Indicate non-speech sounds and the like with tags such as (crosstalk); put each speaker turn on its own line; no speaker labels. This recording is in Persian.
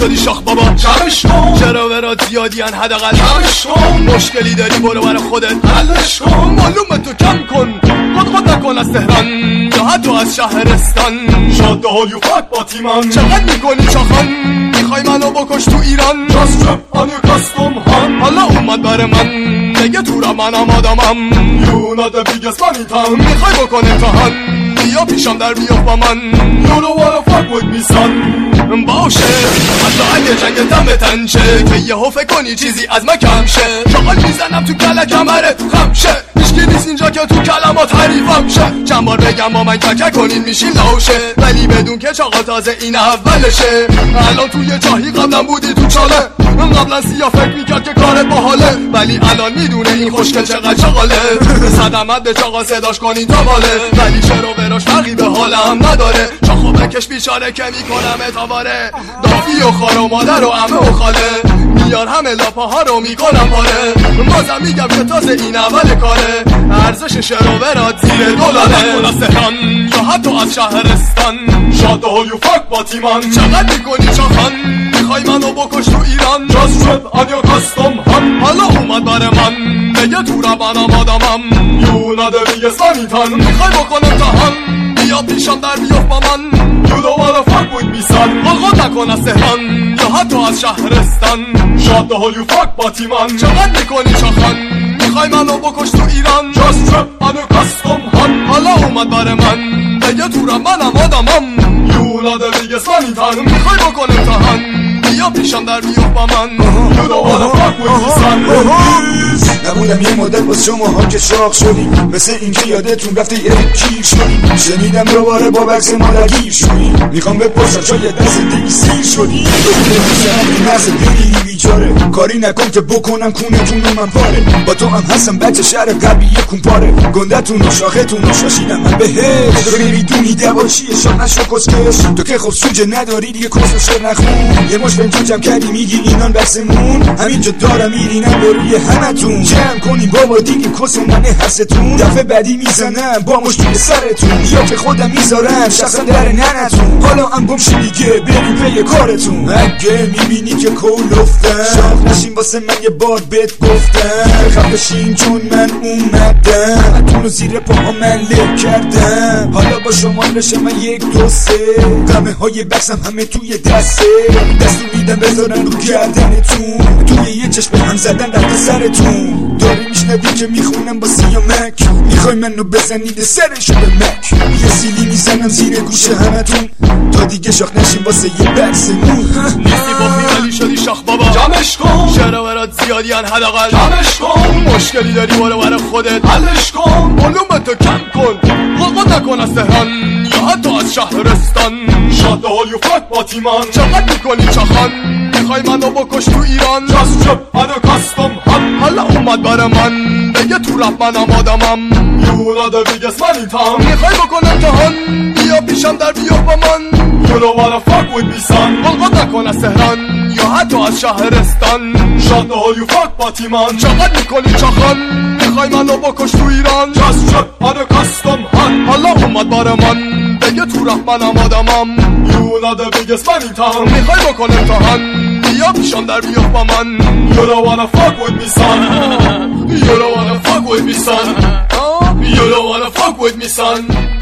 شدی شاخ بابا. جمعش کن. چرا برات زیادیان حداقل؟ جمعش کن. مشکلی داری برو برای خودت. حلش کن. معلومه تو کم کن. خود خود نکن از تهران. یا حتی از شهرستان. شاده های فک با تیمان. چقدر می‌کنی چاخان می‌خوای منو بکش تو ایران؟ جاست آنو کستم هان حالا اومد بر من نگه تو را منم آدمم. یونا ده بیگست من تام می‌خوای بکن امتحان بیا پیشم در بیا با من. You don't wanna fuck with باشه. حتی اگه جنگ دم تنشه که یهو فکر کنی چیزی از من کم شه. شغال می‌زنم تو کله کمره خم شه. هیچکی اینجا که تو کلمات حریفم شه. چند بگم با من ککه کنین میشین لاشه ولی بدون که چاقا تازه این اولشه. الان توی جاهی قبلا بودی تو چاله. قبلا سیاه فکر می‌کرد که کارت باحاله. ولی الان می‌دونه این خوشگل چقدر چاقاله. صدمت به چاقا صداش کنین تا باله ولی چرا براش فرقی به حالم نداره. چاخو بکش بیچاره که می‌کنم تاباره دافی و خار و مادر و امه و خاله. میار همه لاپاها رو می‌کنم پاره. بازم میگم که تازه این اول کاره. ارزش شرو برات زیر دلاره از تهران یا حتی از شهرستان. شاده های فک با تیمان. چقدر می‌کنی چاخان می‌خوای منو بکش تو ایران. جاست شد آنیا کستم هم حالا اومد بر من. بگه تو را منم آدمم یونا ده بیگه سانیتان می‌خوای بکنم تهان بیا پیشم در بیفت با من. Wanna fuck with me son. آقا نکن از تهران یا حتی از شهرستان. شاده های فک با تیمان چقدر می‌کنی چاخان می‌خوای منو بکش تو ایران. Just trap آنو کستم هم حالا اومد بر من. بگه تو را منم آدمم. یونا ده بیگه سانیتان می‌خوای بکن امتحان. بیا پیشم در بیفت با من. You don't wanna fuck with me son
نبودم یه مدت با شما ها که شاق شدی. مثل اینکه یادتون رفته یه کیر شدی. شنیدم دوباره با بکس مادرگیر شدی. می‌خوام بپرسم شاید در زندگی سیر شدی؟ نزد بگیری بیچاره. کاری نکن که بکنم کونتون رو من پاره با تو هم هستم بچه شهر قلبی یه کونپاره گندتون و شاختون و شاشیدم. من بهش تو نمی‌دونی دواشیه شام نشو کسکش. تو که خب سوجه نداری دیگه کس شر نخون. یه مش بنجون جمع کردی میگی اینان بکسمون همینجا دارم میرینم روی همتون. جمع کنیم بابا دیگه کس من هستتون دفعه بعدی می‌زنم با مش توی سرتون. یا که خودم می‌ذارم شخصا در ننتون. حالا هم گمشی دیگه بریم پی کارتون. اگه می‌بینی که کول افتم شاق نشین واسه من یه بار بهت گفتم. خفشین چون من اومدم. اتون زیر پاها من لب کردم. حالا با شما من یک دو سه. قمه های بکسم همه توی دسته. دستو میدم بذارن رو گردنتون. توی یه چشم هم زدن رفت سرتون. داری میشنوی که می‌خونم با سیامک. می‌خوای منو بزنید سرشو به مک. یه سیلی می‌زنم زیر گوش همتون. تا دیگه شاخ نشین واسه یه بکسمون
نیستی با خیالی شدی شاخ بابا. جمعش کن. چرا برات زیادیان حداقل؟ جمعش کن. مشکلی داری برو برای خودت. حلش کن. معلومتو کم کن. خود نکن از تهران. یا شهرستان. شاده های فک با تیمان. چقدر می‌کنی چاخان؟ می‌خوای منو بکش تو ایران. جاست شد آنو کستم هم. حالا اومد بر من. بگه تو رپ منم آدمم. یونا ده بیگست من تام می‌خوای بکن امتحان بیا پیشم در بیا با من. fuck with me son. بلغت نکن از تهران. یا حتی از شهرستان. شاده های فک با تیمان. چقدر می‌کنی چاخان؟ می‌خوای منو بکش تو ایران. جاست شد آنو کستم هم. حالا اومد بر من. بگه تو رپ منم آدمم یونا ده بیگست من تام میخوای بکن امتحان بیا پیشم در بیا با من You don't wanna fuck with me son You don't wanna fuck with me son (laughs) You don't wanna fuck with me son